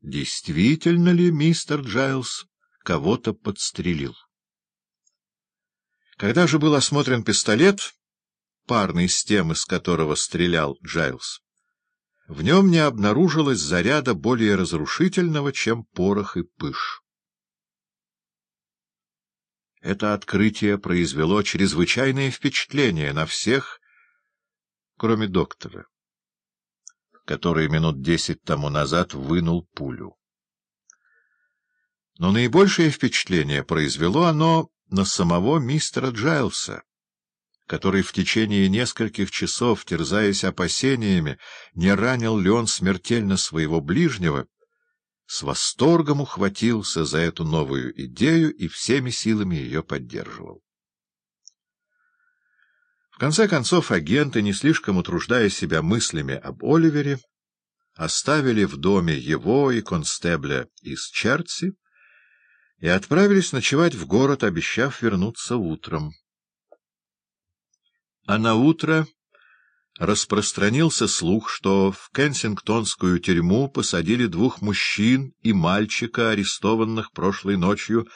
действительно ли мистер Джайлс кого-то подстрелил. Когда же был осмотрен пистолет, парный с тем, из которого стрелял Джайлс, в нем не обнаружилось заряда более разрушительного, чем порох и пыж. Это открытие произвело чрезвычайное впечатление на всех, кроме доктора, который минут десять тому назад вынул пулю. Но наибольшее впечатление произвело оно на самого мистера Джайлса, который в течение нескольких часов, терзаясь опасениями, не ранил ли он смертельно своего ближнего, с восторгом ухватился за эту новую идею и всеми силами ее поддерживал. В конце концов, агенты, не слишком утруждая себя мыслями об Оливере, оставили в доме его и констебля из Черти и отправились ночевать в город, обещав вернуться утром. А на утро распространился слух, что в Кенсингтонскую тюрьму посадили двух мужчин и мальчика, арестованных прошлой ночью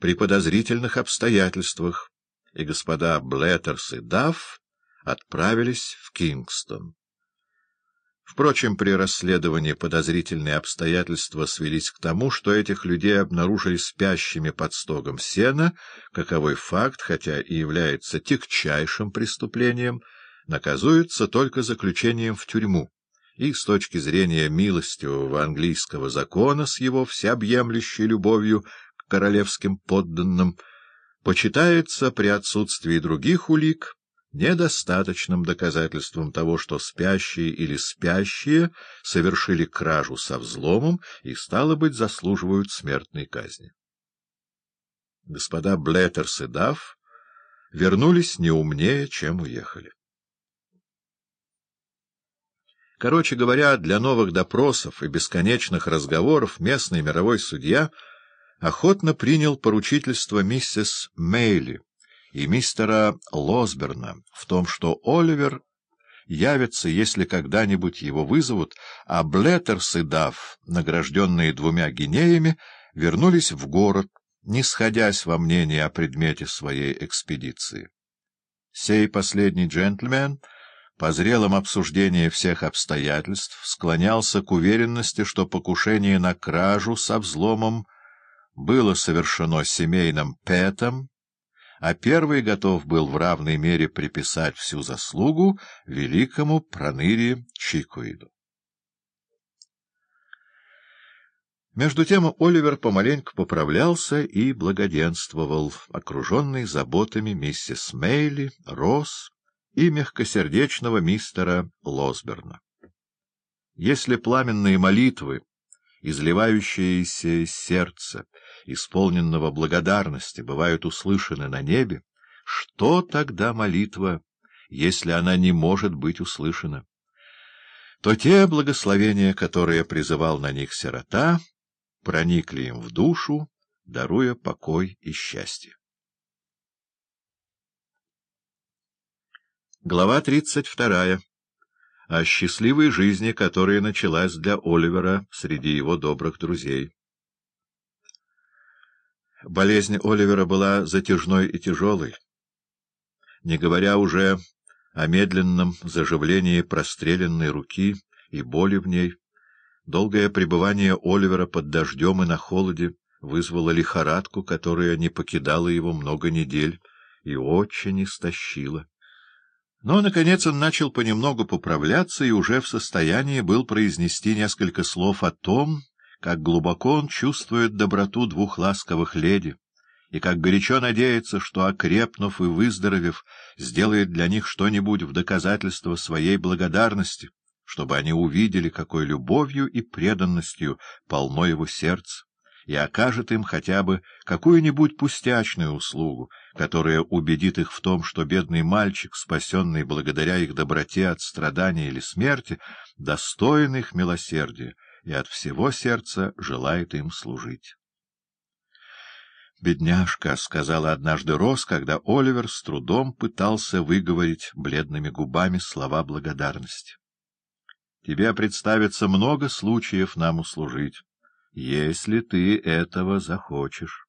при подозрительных обстоятельствах, и господа Блеттерс и Дафф отправились в Кингстон. Впрочем, при расследовании подозрительные обстоятельства свелись к тому, что этих людей обнаружили спящими под стогом сена, каковой факт, хотя и является тягчайшим преступлением, наказуется только заключением в тюрьму, и с точки зрения милостивого английского закона с его всеобъемлющей любовью к королевским подданным, почитается при отсутствии других улик недостаточным доказательством того, что спящие или спящие совершили кражу со взломом и, стало быть, заслуживают смертной казни. Господа Блеттерс и Дафф вернулись не умнее, чем уехали. Короче говоря, для новых допросов и бесконечных разговоров местный мировой судья охотно принял поручительство миссис Мейли, и мистера Лосберна в том, что Оливер явится, если когда-нибудь его вызовут, а Блеттерс и Дафф, награжденные двумя гинеями, вернулись в город, не сходясь во мнении о предмете своей экспедиции. Сей последний джентльмен, по зрелом обсуждении всех обстоятельств, склонялся к уверенности, что покушение на кражу со взломом было совершено семейным Пэтом, а первый готов был в равной мере приписать всю заслугу великому проныре Чикуиду. Между тем Оливер помаленьку поправлялся и благоденствовал, окруженный заботами миссис Мейли, Росс и мягкосердечного мистера Лосберна. Если пламенные молитвы, изливающиеся из сердца, исполненного благодарности, бывают услышаны на небе, что тогда молитва, если она не может быть услышана? То те благословения, которые призывал на них сирота, проникли им в душу, даруя покой и счастье. Глава тридцать вторая. О счастливой жизни, которая началась для Оливера среди его добрых друзей. Болезнь Оливера была затяжной и тяжелой, не говоря уже о медленном заживлении простреленной руки и боли в ней. Долгое пребывание Оливера под дождем и на холоде вызвало лихорадку, которая не покидала его много недель и очень истощила. Но, наконец, он начал понемногу поправляться и уже в состоянии был произнести несколько слов о том, как глубоко он чувствует доброту двух ласковых леди, и как горячо надеется, что, окрепнув и выздоровев, сделает для них что-нибудь в доказательство своей благодарности, чтобы они увидели, какой любовью и преданностью полно его сердце, и окажет им хотя бы какую-нибудь пустячную услугу, которая убедит их в том, что бедный мальчик, спасенный благодаря их доброте от страдания или смерти, достоин их милосердия, и от всего сердца желает им служить. «Бедняжка», — сказала однажды Рос, когда Оливер с трудом пытался выговорить бледными губами слова благодарности. «Тебе представится много случаев нам услужить, если ты этого захочешь.